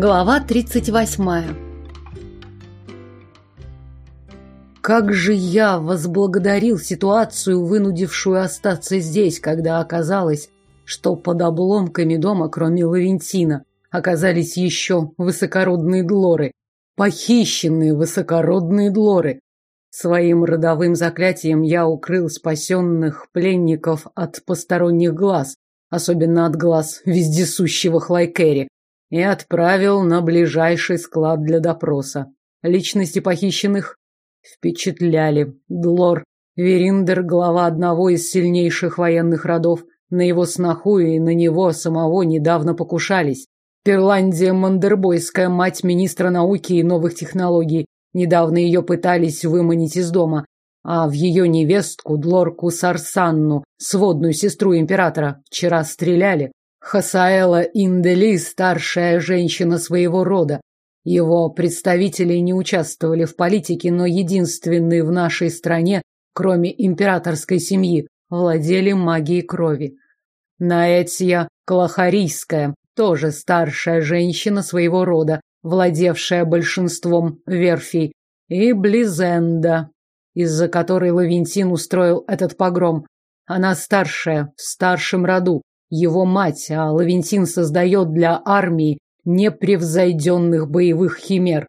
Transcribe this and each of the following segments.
Глава 38 Как же я возблагодарил ситуацию, вынудившую остаться здесь, когда оказалось, что под обломками дома, кроме Лавентина, оказались еще высокородные длоры. Похищенные высокородные длоры. Своим родовым заклятием я укрыл спасенных пленников от посторонних глаз, особенно от глаз вездесущего Хлайкери, и отправил на ближайший склад для допроса. Личности похищенных впечатляли. Длор Вериндер, глава одного из сильнейших военных родов, на его сноху и на него самого недавно покушались. Перландия Мандербойская, мать министра науки и новых технологий. Недавно ее пытались выманить из дома. А в ее невестку, Длорку Сарсанну, сводную сестру императора, вчера стреляли. Хасаэла Индели, старшая женщина своего рода. Его представители не участвовали в политике, но единственные в нашей стране, кроме императорской семьи, владели магией крови. Наэтья Клахарийская, тоже старшая женщина своего рода, владевшая большинством верфей, и Близенда, из-за которой Лавентин устроил этот погром. Она старшая, в старшем роду, его мать, а Лавентин создает для армии непревзойденных боевых химер.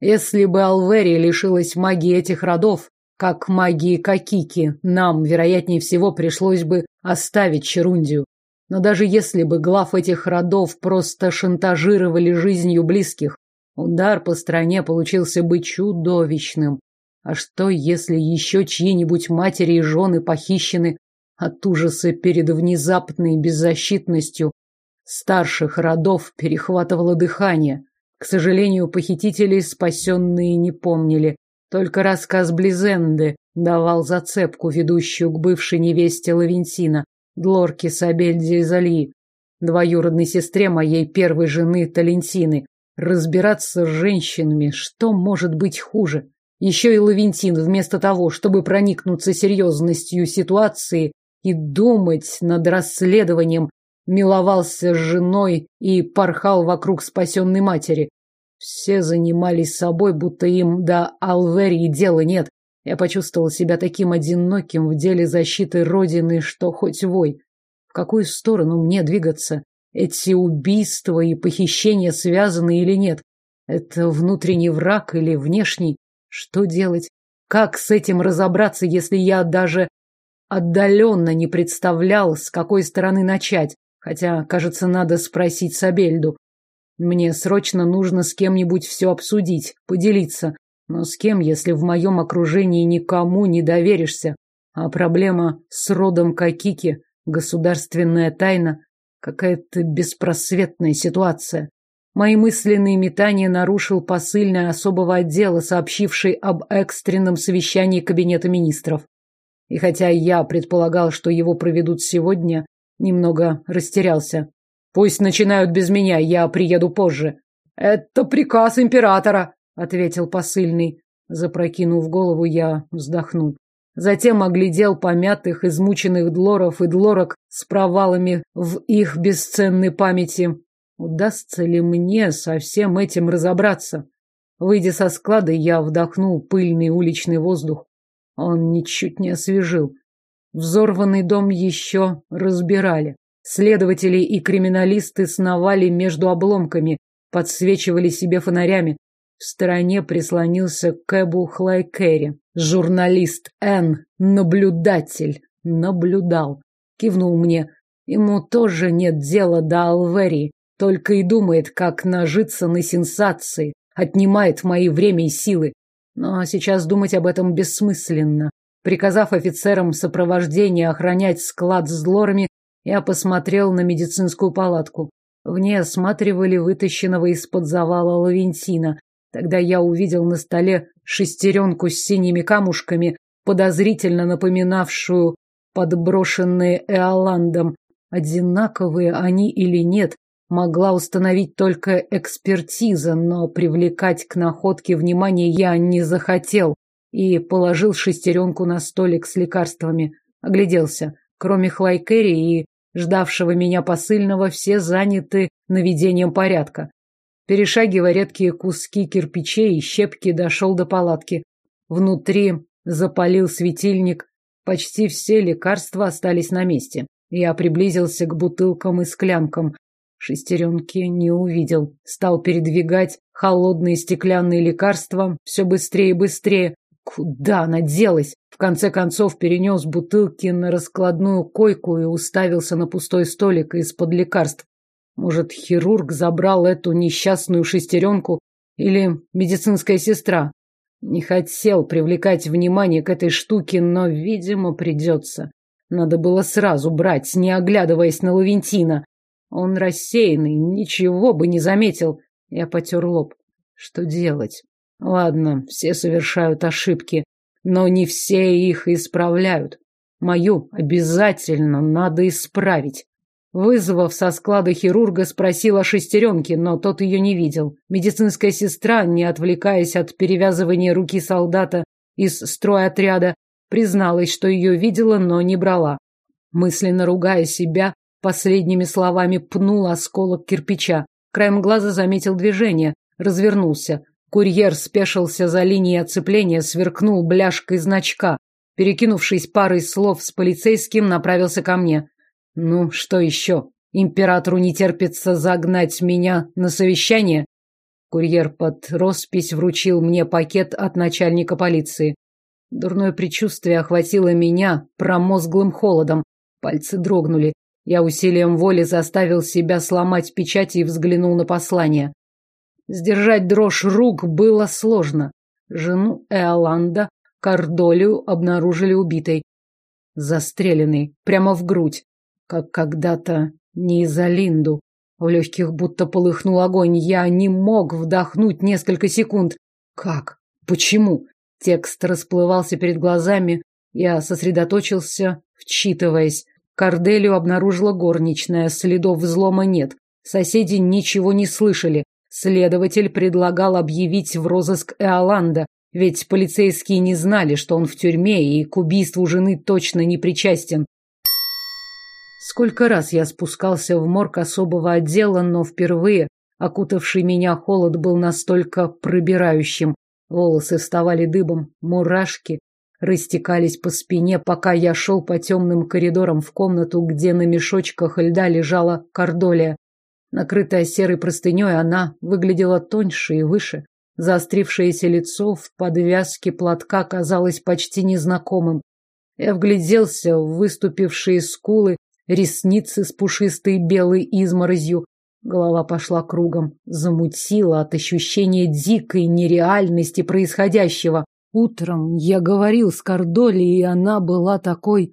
Если бы Алвери лишилась магии этих родов, как магии Какики, нам, вероятнее всего, пришлось бы оставить Черундию. Но даже если бы глав этих родов просто шантажировали жизнью близких, удар по стране получился бы чудовищным. А что, если еще чьи-нибудь матери и жены похищены от ужаса перед внезапной беззащитностью старших родов перехватывало дыхание. К сожалению, похитителей спасенные не помнили. Только рассказ Близенды давал зацепку, ведущую к бывшей невесте Лавентина, Длорке Сабельде из Альи, двоюродной сестре моей первой жены Талентины. Разбираться с женщинами, что может быть хуже? Еще и Лавентин, вместо того, чтобы проникнуться серьезностью ситуации, и думать над расследованием, миловался с женой и порхал вокруг спасенной матери. Все занимались собой, будто им до Алверии дела нет. Я почувствовал себя таким одиноким в деле защиты Родины, что хоть вой. В какую сторону мне двигаться? Эти убийства и похищения связаны или нет? Это внутренний враг или внешний? Что делать? Как с этим разобраться, если я даже отдаленно не представлял, с какой стороны начать, хотя, кажется, надо спросить Сабельду. Мне срочно нужно с кем-нибудь все обсудить, поделиться. Но с кем, если в моем окружении никому не доверишься? А проблема с родом Какики, государственная тайна, какая-то беспросветная ситуация. Мои мысленные метания нарушил посыльный особого отдела, сообщивший об экстренном совещании Кабинета министров. И хотя я предполагал, что его проведут сегодня, немного растерялся. Пусть начинают без меня, я приеду позже. Это приказ императора, ответил посыльный. Запрокинув голову, я вздохнул. Затем оглядел помятых, измученных длоров и длорок с провалами в их бесценной памяти. Удастся ли мне со всем этим разобраться? Выйдя со склада, я вдохнул пыльный уличный воздух. Он ничуть не освежил. Взорванный дом еще разбирали. Следователи и криминалисты сновали между обломками, подсвечивали себе фонарями. В стороне прислонился к Эбу Хлайкерри. Журналист Н, наблюдатель, наблюдал. Кивнул мне. Ему тоже нет дела до Алверии, только и думает, как нажиться на сенсации, отнимает мои время и силы. Но сейчас думать об этом бессмысленно. Приказав офицерам сопровождения охранять склад с лорами, я посмотрел на медицинскую палатку. В ней осматривали вытащенного из-под завала Лавентина. Тогда я увидел на столе шестеренку с синими камушками, подозрительно напоминавшую подброшенные Эоландом. Одинаковые они или нет, могла установить только экспертиза, но привлекать к находке внимание я не захотел и положил шестеренку на столик с лекарствами. Огляделся. Кроме Хлайкери и ждавшего меня посыльного, все заняты наведением порядка. Перешагивая редкие куски кирпичей и щепки, дошел до палатки. Внутри запалил светильник. Почти все лекарства остались на месте. Я приблизился к бутылкам и склянкам. Шестеренки не увидел. Стал передвигать холодные стеклянные лекарства все быстрее и быстрее. Куда она делась? В конце концов перенес бутылки на раскладную койку и уставился на пустой столик из-под лекарств. Может, хирург забрал эту несчастную шестеренку или медицинская сестра? Не хотел привлекать внимание к этой штуке, но, видимо, придется. Надо было сразу брать, не оглядываясь на Лавентина. Он рассеянный, ничего бы не заметил. Я потер лоб. Что делать? Ладно, все совершают ошибки, но не все их исправляют. Мою обязательно надо исправить. Вызвав со склада хирурга, спросил о шестеренке, но тот ее не видел. Медицинская сестра, не отвлекаясь от перевязывания руки солдата из стройотряда, призналась, что ее видела, но не брала. Мысленно ругая себя, последними словами пнул осколок кирпича. Краем глаза заметил движение, развернулся. Курьер спешился за линией оцепления, сверкнул бляшкой значка. Перекинувшись парой слов с полицейским, направился ко мне. Ну, что еще? Императору не терпится загнать меня на совещание? Курьер под роспись вручил мне пакет от начальника полиции. Дурное предчувствие охватило меня промозглым холодом. Пальцы дрогнули. Я усилием воли заставил себя сломать печать и взглянул на послание. Сдержать дрожь рук было сложно. Жену Эоланда, Кардолию, обнаружили убитой. Застреленной, прямо в грудь, как когда-то не из-за Линду. В легких будто полыхнул огонь. Я не мог вдохнуть несколько секунд. Как? Почему? Текст расплывался перед глазами. Я сосредоточился, вчитываясь. Корделию обнаружила горничная, следов взлома нет. Соседи ничего не слышали. Следователь предлагал объявить в розыск Эоланда, ведь полицейские не знали, что он в тюрьме и к убийству жены точно не причастен. Сколько раз я спускался в морг особого отдела, но впервые окутавший меня холод был настолько пробирающим. Волосы вставали дыбом, мурашки растекались по спине, пока я шел по темным коридорам в комнату, где на мешочках льда лежала кордолия. Накрытая серой простыней, она выглядела тоньше и выше. Заострившееся лицо в подвязке платка казалось почти незнакомым. Я вгляделся в выступившие скулы, ресницы с пушистой белой изморозью. Голова пошла кругом, замутила от ощущения дикой нереальности происходящего. Утром я говорил с Кордоли, и она была такой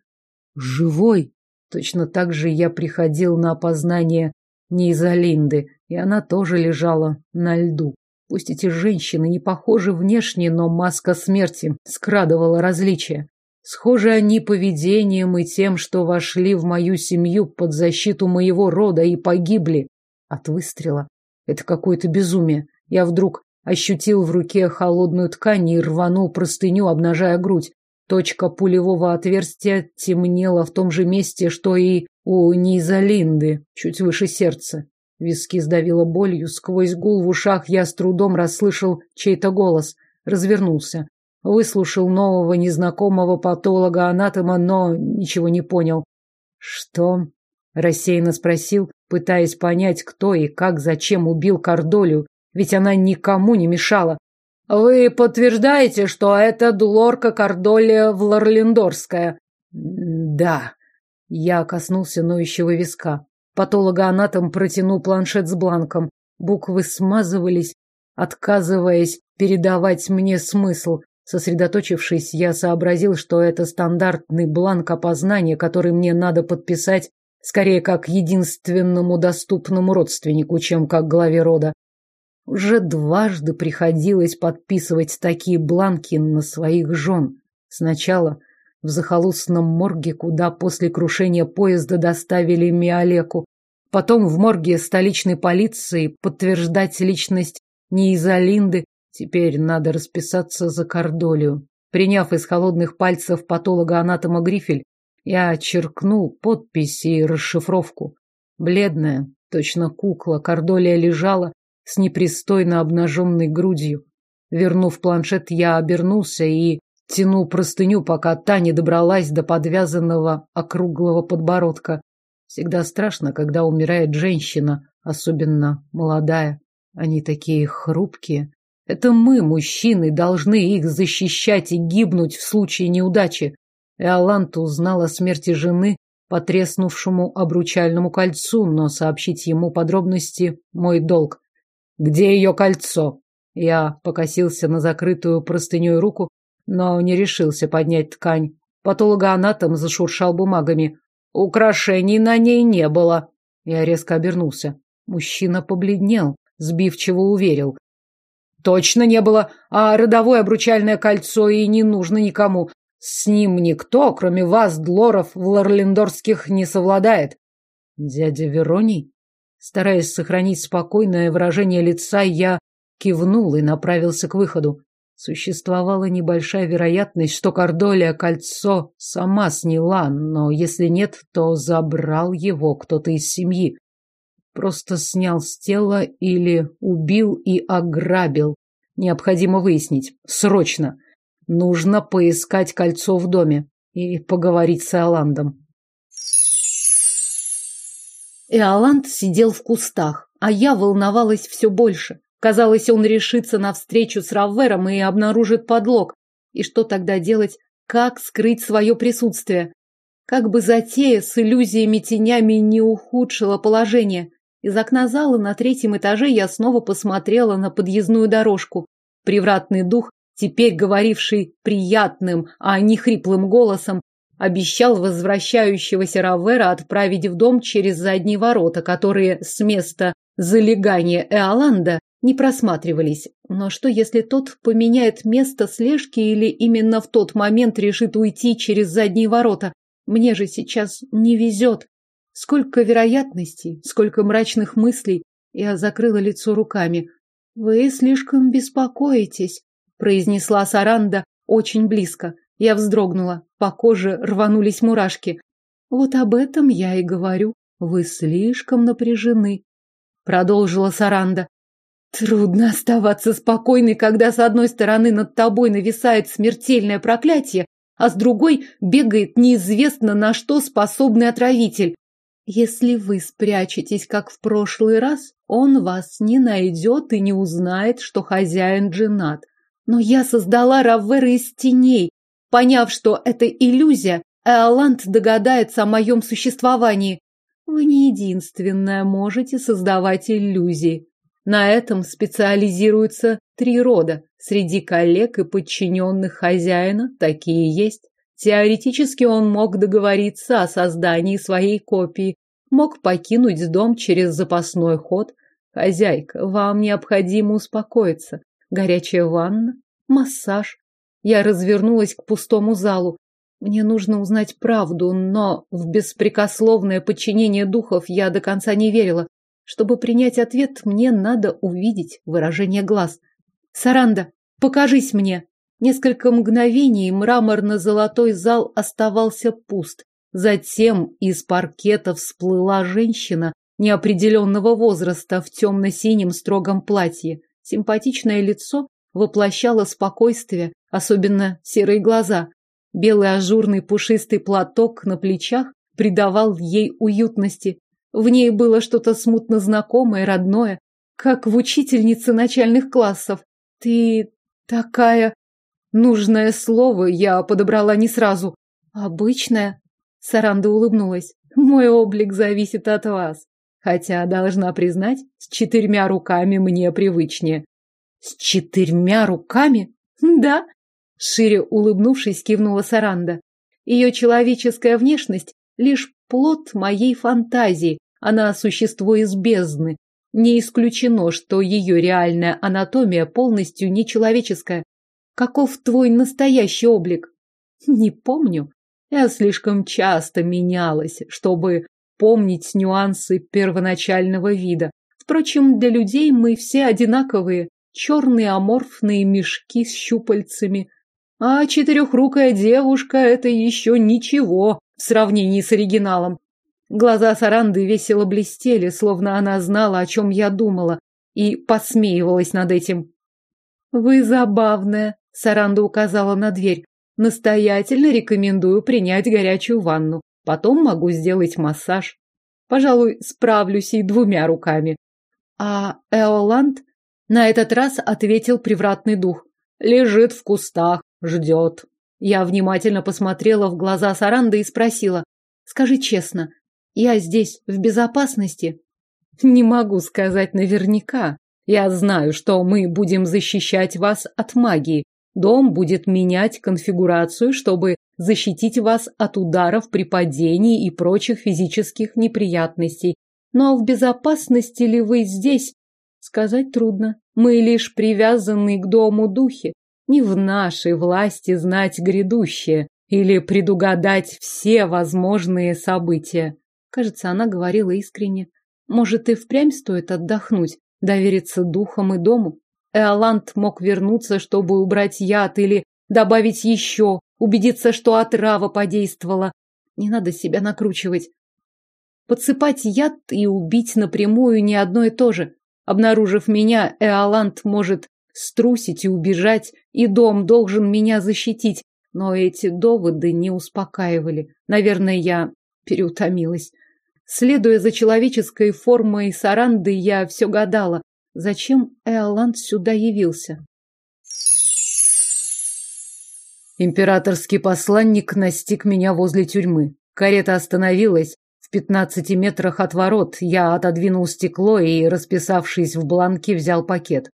живой. Точно так же я приходил на опознание не из-за Линды, и она тоже лежала на льду. Пусть эти женщины не похожи внешне, но маска смерти скрадывала различия. Схожи они поведением и тем, что вошли в мою семью под защиту моего рода и погибли от выстрела. Это какое-то безумие. Я вдруг ощутил в руке холодную ткань и рванул простыню, обнажая грудь. Точка пулевого отверстия темнела в том же месте, что и у Низалинды, чуть выше сердца. Виски сдавило болью, сквозь гул в ушах я с трудом расслышал чей-то голос. Развернулся. Выслушал нового незнакомого патолога-анатома, но ничего не понял. «Что?» – рассеянно спросил, пытаясь понять, кто и как, зачем убил Кордолю, ведь она никому не мешала. Вы подтверждаете, что это Дулорка Кордолия Вларлендорская? Да. Я коснулся ноющего виска. Патологоанатом протянул планшет с бланком. Буквы смазывались, отказываясь передавать мне смысл. Сосредоточившись, я сообразил, что это стандартный бланк опознания, который мне надо подписать скорее как единственному доступному родственнику, чем как главе рода. Уже дважды приходилось подписывать такие бланки на своих жен. Сначала в захолустном морге, куда после крушения поезда доставили Миолеку, потом в морге столичной полиции подтверждать личность не из-за Линды, теперь надо расписаться за Кордолию. Приняв из холодных пальцев патолога-анатома грифель, я черкнул подпись и расшифровку. Бледная, точно кукла, Кордолия лежала, с непристойно обнаженной грудью. Вернув планшет, я обернулся и тянул простыню, пока та не добралась до подвязанного округлого подбородка. Всегда страшно, когда умирает женщина, особенно молодая. Они такие хрупкие. Это мы, мужчины, должны их защищать и гибнуть в случае неудачи. Эолант узнал о смерти жены по треснувшему обручальному кольцу, но сообщить ему подробности – мой долг. «Где ее кольцо?» Я покосился на закрытую простыней руку, но не решился поднять ткань. Патологоанатом зашуршал бумагами. Украшений на ней не было. Я резко обернулся. Мужчина побледнел, сбивчиво уверил. Точно не было, а родовое обручальное кольцо и не нужно никому. С ним никто, кроме вас, Длоров, в Лорлендорских не совладает. Дядя Вероний? Стараясь сохранить спокойное выражение лица, я кивнул и направился к выходу. Существовала небольшая вероятность, что Кордолия кольцо сама сняла, но если нет, то забрал его кто-то из семьи. Просто снял с тела или убил и ограбил. Необходимо выяснить. Срочно. Нужно поискать кольцо в доме и поговорить с Иоландом. Иоланд сидел в кустах, а я волновалась все больше. Казалось, он решится на встречу с Раввером и обнаружит подлог. И что тогда делать? Как скрыть свое присутствие? Как бы затея с иллюзиями-тенями не ухудшила положение. Из окна зала на третьем этаже я снова посмотрела на подъездную дорожку. Привратный дух, теперь говоривший приятным, а не хриплым голосом, обещал возвращающегося Равера отправить в дом через задние ворота, которые с места залегания Эоланда не просматривались. Но что, если тот поменяет место слежки или именно в тот момент решит уйти через задние ворота? Мне же сейчас не везет. Сколько вероятностей, сколько мрачных мыслей. Я закрыла лицо руками. «Вы слишком беспокоитесь», — произнесла Саранда очень близко. Я вздрогнула, по коже рванулись мурашки. «Вот об этом я и говорю. Вы слишком напряжены», — продолжила Саранда. Трудно оставаться спокойной, когда с одной стороны над тобой нависает смертельное проклятие, а с другой бегает неизвестно на что способный отравитель. Если вы спрячетесь, как в прошлый раз, он вас не найдет и не узнает, что хозяин женат. Но я создала Раввера из теней. Поняв, что это иллюзия, Эоланд догадается о моем существовании. Вы не единственная можете создавать иллюзии. На этом специализируются три рода. Среди коллег и подчиненных хозяина такие есть. Теоретически он мог договориться о создании своей копии, мог покинуть дом через запасной ход. Хозяйка, вам необходимо успокоиться. Горячая ванна, массаж. Я развернулась к пустому залу. Мне нужно узнать правду, но в беспрекословное подчинение духов я до конца не верила. Чтобы принять ответ, мне надо увидеть выражение глаз. «Саранда, покажись мне!» Несколько мгновений мраморно-золотой зал оставался пуст. Затем из паркета всплыла женщина неопределенного возраста в темно-синем строгом платье. Симпатичное лицо воплощало спокойствие, особенно серые глаза. Белый ажурный пушистый платок на плечах придавал ей уютности. В ней было что-то смутно знакомое, родное, как в учительнице начальных классов. Ты такая... Нужное слово я подобрала не сразу. Обычная. Саранда улыбнулась. Мой облик зависит от вас. Хотя, должна признать, с четырьмя руками мне привычнее. С четырьмя руками? Да. Шире улыбнувшись, кивнула Саранда. Ее человеческая внешность лишь плод моей фантазии, она существо из бездны. Не исключено, что ее реальная анатомия полностью нечеловеческая. Каков твой настоящий облик? Не помню. Я слишком часто менялась, чтобы помнить нюансы первоначального вида. Впрочем, для людей мы все одинаковые. Черные аморфные мешки с щупальцами. А четырехрукая девушка – это еще ничего в сравнении с оригиналом. Глаза Саранды весело блестели, словно она знала, о чем я думала. и посмеивалась над этим. «Вы забавная», — Саранда указала на дверь. «Настоятельно рекомендую принять горячую ванну. Потом могу сделать массаж. Пожалуй, справлюсь и двумя руками». «А Эоланд?» — на этот раз ответил привратный дух. «Лежит в кустах, ждет». Я внимательно посмотрела в глаза Саранды и спросила. «Скажи честно, я здесь в безопасности?» «Не могу сказать наверняка. Я знаю, что мы будем защищать вас от магии. Дом будет менять конфигурацию, чтобы защитить вас от ударов при падении и прочих физических неприятностей. Но в безопасности ли вы здесь? Сказать трудно. Мы лишь привязаны к дому духи. Не в нашей власти знать грядущее или предугадать все возможные события. Кажется, она говорила искренне. Может, и впрямь стоит отдохнуть, довериться духам и дому? Эоланд мог вернуться, чтобы убрать яд или добавить еще, убедиться, что отрава подействовала. Не надо себя накручивать. Подсыпать яд и убить напрямую не одно и то же. Обнаружив меня, Эоланд может струсить и убежать, и дом должен меня защитить. Но эти доводы не успокаивали. Наверное, я переутомилась. Следуя за человеческой формой Саранды, я все гадала, зачем Эоланд сюда явился. Императорский посланник настиг меня возле тюрьмы. Карета остановилась в пятнадцати метрах от ворот. Я отодвинул стекло и, расписавшись в бланке, взял пакет.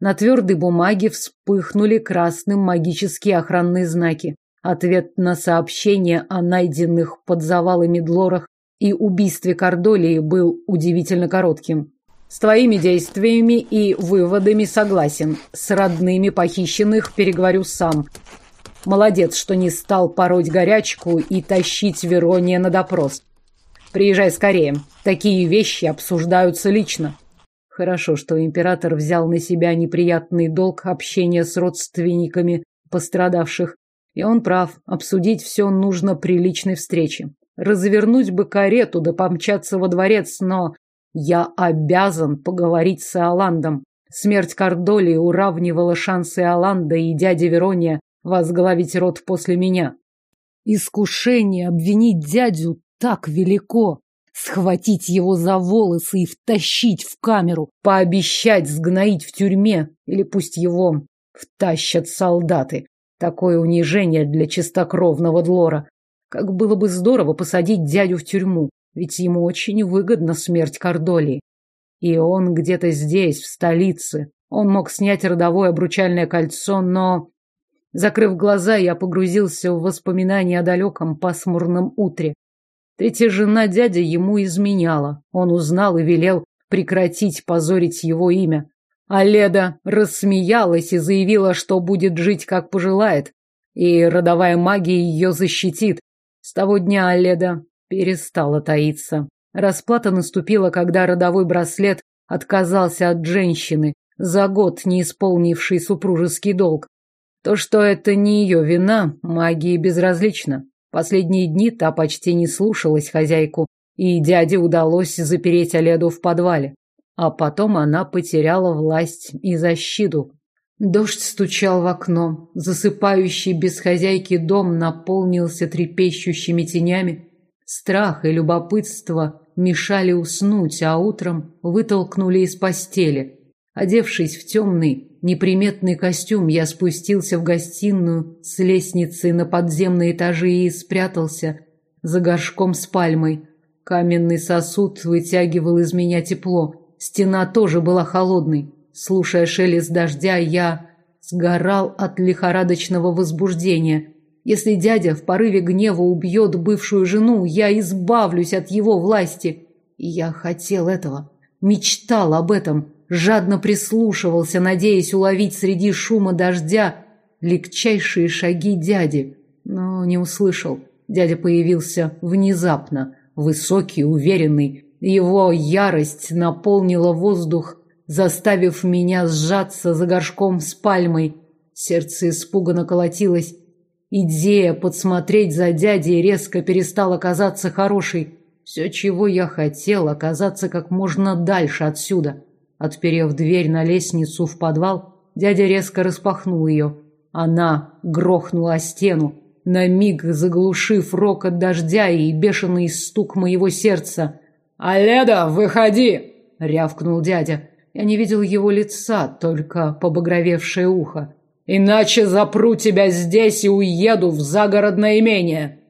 На твердой бумаге вспыхнули красным магические охранные знаки. Ответ на сообщение о найденных под завалами длорах и убийстве Кордолии был удивительно коротким. С твоими действиями и выводами согласен. С родными похищенных переговорю сам. Молодец, что не стал пороть горячку и тащить Верония на допрос. Приезжай скорее. Такие вещи обсуждаются лично. Хорошо, что император взял на себя неприятный долг общения с родственниками пострадавших. И он прав, обсудить все нужно при личной встрече. Развернуть бы карету да помчаться во дворец, но я обязан поговорить с Иоландом. Смерть Кордолии уравнивала шансы Иоланда и дяди Верония возглавить род после меня. Искушение обвинить дядю так велико схватить его за волосы и втащить в камеру, пообещать сгноить в тюрьме, или пусть его втащат солдаты. Такое унижение для чистокровного Длора. Как было бы здорово посадить дядю в тюрьму, ведь ему очень выгодна смерть Кордолии. И он где-то здесь, в столице. Он мог снять родовое обручальное кольцо, но... Закрыв глаза, я погрузился в воспоминания о далеком пасмурном утре, Третья жена дяди ему изменяла. Он узнал и велел прекратить позорить его имя. А Леда рассмеялась и заявила, что будет жить, как пожелает, и родовая магия ее защитит. С того дня Аледа перестала таиться. Расплата наступила, когда родовой браслет отказался от женщины, за год не исполнившей супружеский долг. То, что это не ее вина, магии безразлично. Последние дни та почти не слушалась хозяйку, и дяде удалось запереть Оледу в подвале. А потом она потеряла власть и защиту. Дождь стучал в окно. Засыпающий без хозяйки дом наполнился трепещущими тенями. Страх и любопытство мешали уснуть, а утром вытолкнули из постели. Одевшись в темный, неприметный костюм, я спустился в гостиную с лестницы на подземные этажи и спрятался за горшком с пальмой. Каменный сосуд вытягивал из меня тепло. Стена тоже была холодной. Слушая шелест дождя, я сгорал от лихорадочного возбуждения. Если дядя в порыве гнева убьет бывшую жену, я избавлюсь от его власти. И я хотел этого, мечтал об этом жадно прислушивался, надеясь уловить среди шума дождя легчайшие шаги дяди, но не услышал. Дядя появился внезапно, высокий, уверенный. Его ярость наполнила воздух, заставив меня сжаться за горшком с пальмой. Сердце испуганно колотилось. Идея подсмотреть за дядей резко перестала казаться хорошей. Все, чего я хотел, оказаться как можно дальше отсюда. Отперев дверь на лестницу в подвал, дядя резко распахнул ее. Она грохнула о стену, на миг заглушив рокот дождя и бешеный стук моего сердца. «Аледа, выходи!» — рявкнул дядя. Я не видел его лица, только побагровевшее ухо. «Иначе запру тебя здесь и уеду в загородное имение!»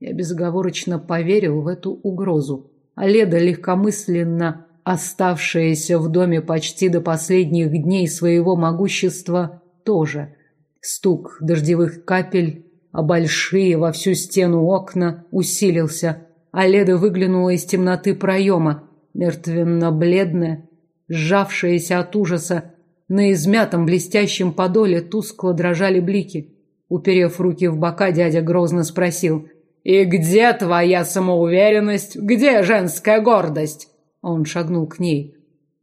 Я безоговорочно поверил в эту угрозу. Аледа, легкомысленно оставшаяся в доме почти до последних дней своего могущества, тоже. Стук дождевых капель, а большие во всю стену окна усилился. Аледа выглянула из темноты проема, мертвенно-бледная, сжавшаяся от ужаса. На измятом блестящем подоле тускло дрожали блики. Уперев руки в бока, дядя грозно спросил. «И где твоя самоуверенность? Где женская гордость?» Он шагнул к ней.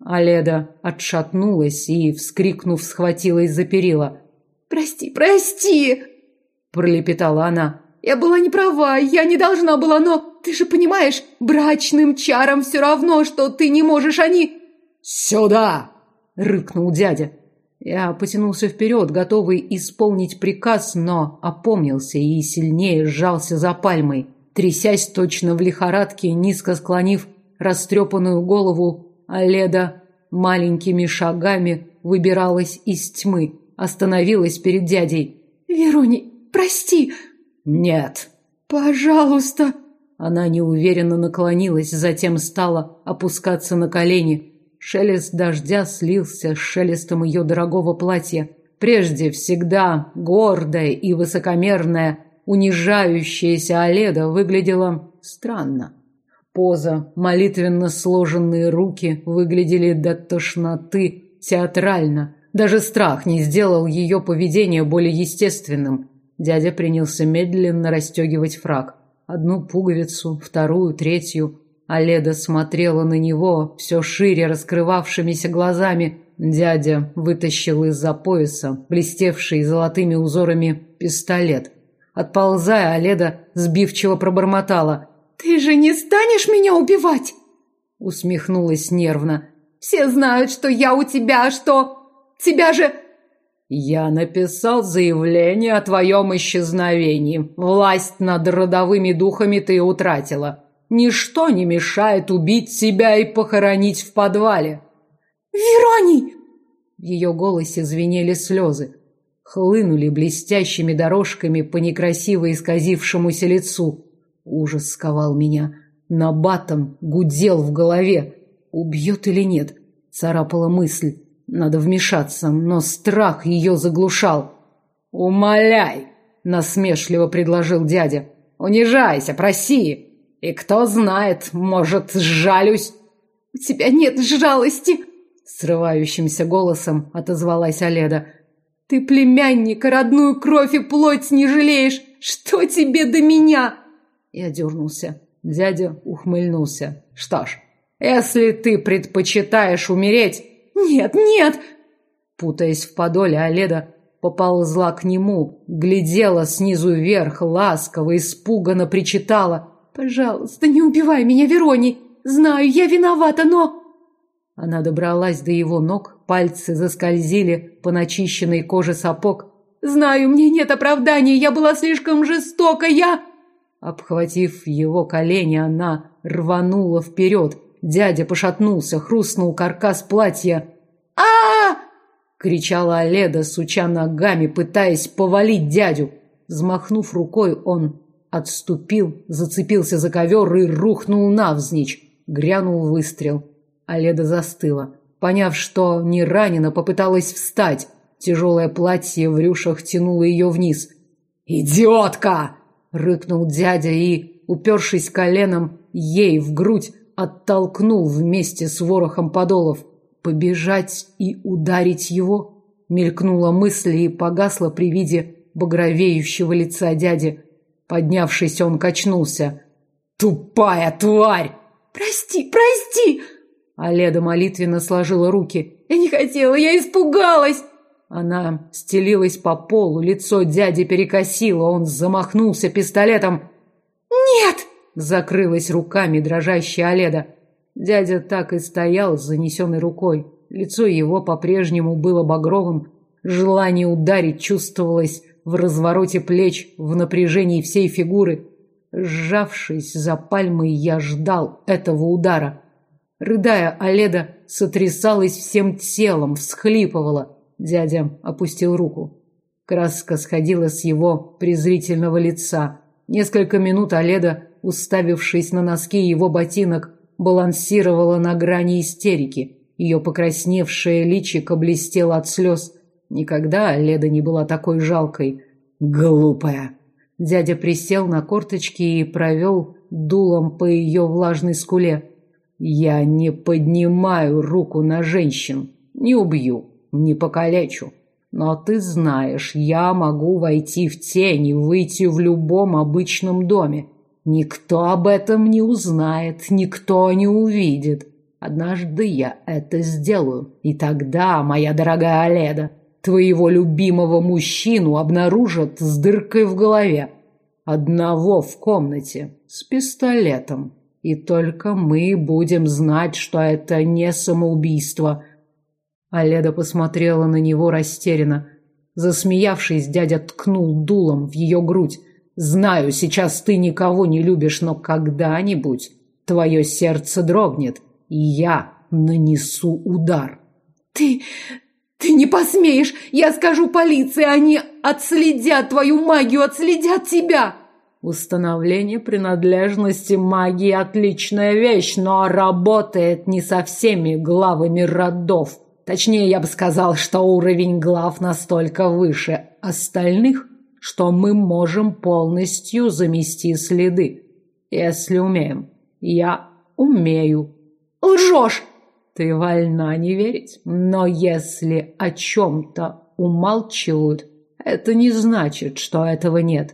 Аледа отшатнулась и, вскрикнув, схватилась за перила. «Прости, прости!» – пролепетала она. «Я была не права, я не должна была, но ты же понимаешь, брачным чарам все равно, что ты не можешь, они...» «Сюда!» – рыкнул дядя. Я потянулся вперед, готовый исполнить приказ, но опомнился и сильнее сжался за пальмой. Трясясь точно в лихорадке, низко склонив растрепанную голову, Аледа маленькими шагами выбиралась из тьмы, остановилась перед дядей. «Верони, прости!» «Нет!» «Пожалуйста!» Она неуверенно наклонилась, затем стала опускаться на колени – Шелест дождя слился с шелестом ее дорогого платья. Прежде всегда гордая и высокомерная, унижающаяся Аледа выглядела странно. Поза, молитвенно сложенные руки выглядели до тошноты театрально. Даже страх не сделал ее поведение более естественным. Дядя принялся медленно расстегивать фраг. Одну пуговицу, вторую, третью. Аледа смотрела на него все шире раскрывавшимися глазами. Дядя вытащил из-за пояса блестевший золотыми узорами пистолет. Отползая, Аледа сбивчиво пробормотала. «Ты же не станешь меня убивать?» Усмехнулась нервно. «Все знают, что я у тебя, что... Тебя же...» «Я написал заявление о твоем исчезновении. Власть над родовыми духами ты утратила. Ничто не мешает убить себя и похоронить в подвале. Вероний! В ее голосе звенели слезы. Хлынули блестящими дорожками по некрасиво исказившемуся лицу. Ужас сковал меня. Набатом гудел в голове. Убьет или нет? Царапала мысль. Надо вмешаться, но страх ее заглушал. «Умоляй!» — насмешливо предложил дядя. «Унижайся, проси!» И кто знает, может, сжалюсь. У тебя нет жалости, срывающимся голосом отозвалась Аледа. Ты племянника, родную кровь и плоть не жалеешь. Что тебе до меня? Я дернулся. Дядя ухмыльнулся. Что ж, если ты предпочитаешь умереть... Нет, нет! Путаясь в подоле, Аледа поползла к нему, глядела снизу вверх, ласково, испуганно причитала. Пожалуйста, не убивай меня, Верони. Знаю, я виновата, но Она добралась до его ног, пальцы заскользили по начищенной коже сапог. Знаю, мне нет оправдания, я была слишком жестока, я Обхватив его колени, она рванула вперед. Дядя пошатнулся, хрустнул каркас платья. а, -а, -а кричала Аледа, суча ногами, пытаясь повалить дядю. Взмахнув рукой, он Отступил, зацепился за ковер и рухнул навзничь. Грянул выстрел. Аледа застыла. Поняв, что не ранена, попыталась встать. Тяжелое платье в рюшах тянуло ее вниз. «Идиотка!» — рыкнул дядя и, упершись коленом ей в грудь, оттолкнул вместе с ворохом подолов. «Побежать и ударить его?» Мелькнула мысль и погасла при виде багровеющего лица дяди. Поднявшись, он качнулся. «Тупая тварь!» «Прости, прости!» Аледа молитвенно сложила руки. «Я не хотела, я испугалась!» Она стелилась по полу, лицо дяди перекосило, он замахнулся пистолетом. «Нет!» — закрылась руками дрожащая Аледа. Дядя так и стоял с занесенной рукой. Лицо его по-прежнему было багровым, желание ударить чувствовалось в развороте плеч, в напряжении всей фигуры. Сжавшись за пальмой, я ждал этого удара. Рыдая, Аледа сотрясалась всем телом, всхлипывала. Дядя опустил руку. Краска сходила с его презрительного лица. Несколько минут Аледа, уставившись на носки его ботинок, балансировала на грани истерики. Ее покрасневшее личико блестело от слез. Никогда Леда не была такой жалкой. Глупая. Дядя присел на корточки и провел дулом по ее влажной скуле. Я не поднимаю руку на женщин, не убью, не покалечу. Но ты знаешь, я могу войти в тень и выйти в любом обычном доме. Никто об этом не узнает, никто не увидит. Однажды я это сделаю, и тогда, моя дорогая Аледа, твоего любимого мужчину обнаружат с дыркой в голове. Одного в комнате с пистолетом. И только мы будем знать, что это не самоубийство. Аледа посмотрела на него растерянно. Засмеявшись, дядя ткнул дулом в ее грудь. Знаю, сейчас ты никого не любишь, но когда-нибудь твое сердце дрогнет и я нанесу удар. Ты... ты не посмеешь! Я скажу полиции, они отследят твою магию, отследят тебя!» Установление принадлежности магии – отличная вещь, но работает не со всеми главами родов. Точнее, я бы сказал, что уровень глав настолько выше остальных, что мы можем полностью замести следы, если умеем. Я умею. Лжешь! Ты вольна не верить, но если о чем-то умалчивают, это не значит, что этого нет.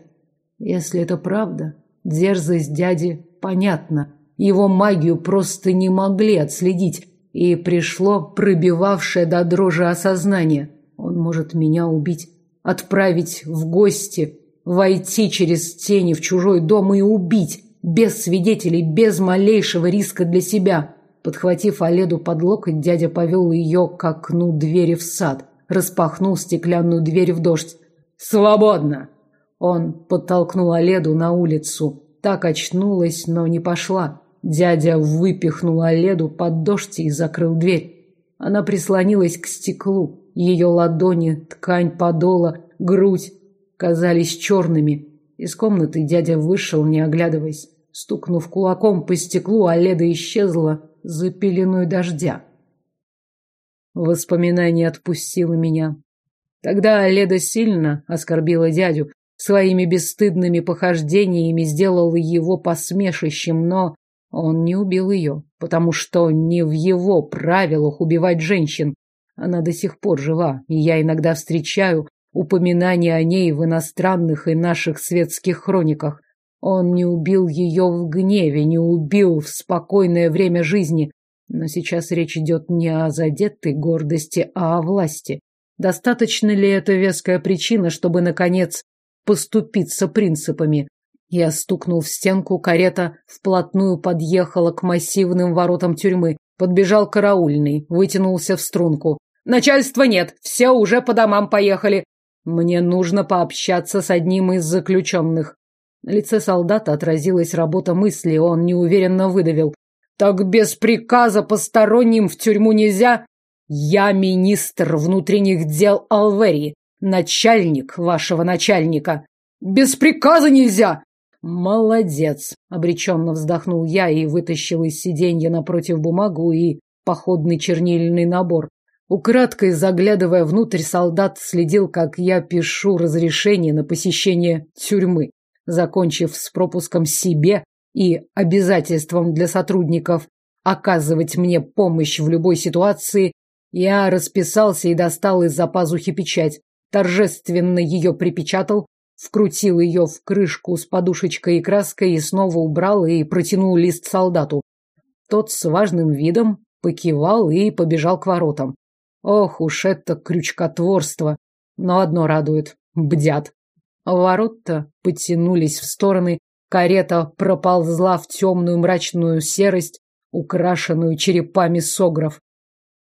Если это правда, дерзость дяди понятна. Его магию просто не могли отследить, и пришло пробивавшее до дрожи осознание. Он может меня убить, отправить в гости, войти через тени в чужой дом и убить, без свидетелей, без малейшего риска для себя. Подхватив Оледу под локоть, дядя повел ее к окну двери в сад, распахнул стеклянную дверь в дождь. «Свободно!» Он подтолкнул Оледу на улицу. Так очнулась, но не пошла. Дядя выпихнул Оледу под дождь и закрыл дверь. Она прислонилась к стеклу. Ее ладони, ткань подола, грудь казались черными. Из комнаты дядя вышел, не оглядываясь. Стукнув кулаком по стеклу, Оледа исчезла, за пеленой дождя. Воспоминание отпустило меня. Тогда Леда сильно оскорбила дядю, своими бесстыдными похождениями сделала его посмешищем, но он не убил ее, потому что не в его правилах убивать женщин. Она до сих пор жива, и я иногда встречаю упоминания о ней в иностранных и наших светских хрониках. Он не убил ее в гневе, не убил в спокойное время жизни. Но сейчас речь идет не о задетой гордости, а о власти. Достаточно ли это веская причина, чтобы, наконец, поступиться принципами? Я стукнул в стенку, карета вплотную подъехала к массивным воротам тюрьмы. Подбежал караульный, вытянулся в струнку. «Начальства нет, все уже по домам поехали. Мне нужно пообщаться с одним из заключенных». На лице солдата отразилась работа мысли, он неуверенно выдавил. «Так без приказа посторонним в тюрьму нельзя? Я министр внутренних дел Алверии, начальник вашего начальника. Без приказа нельзя!» «Молодец!» — обреченно вздохнул я и вытащил из сиденья напротив бумагу и походный чернильный набор. Украдкой заглядывая внутрь, солдат следил, как я пишу разрешение на посещение тюрьмы. Закончив с пропуском себе и обязательством для сотрудников оказывать мне помощь в любой ситуации, я расписался и достал из-за пазухи печать, торжественно ее припечатал, вкрутил ее в крышку с подушечкой и краской и снова убрал и протянул лист солдату. Тот с важным видом покивал и побежал к воротам. Ох уж это крючкотворство! Но одно радует — бдят. Ворота потянулись в стороны, карета проползла в темную мрачную серость, украшенную черепами согров.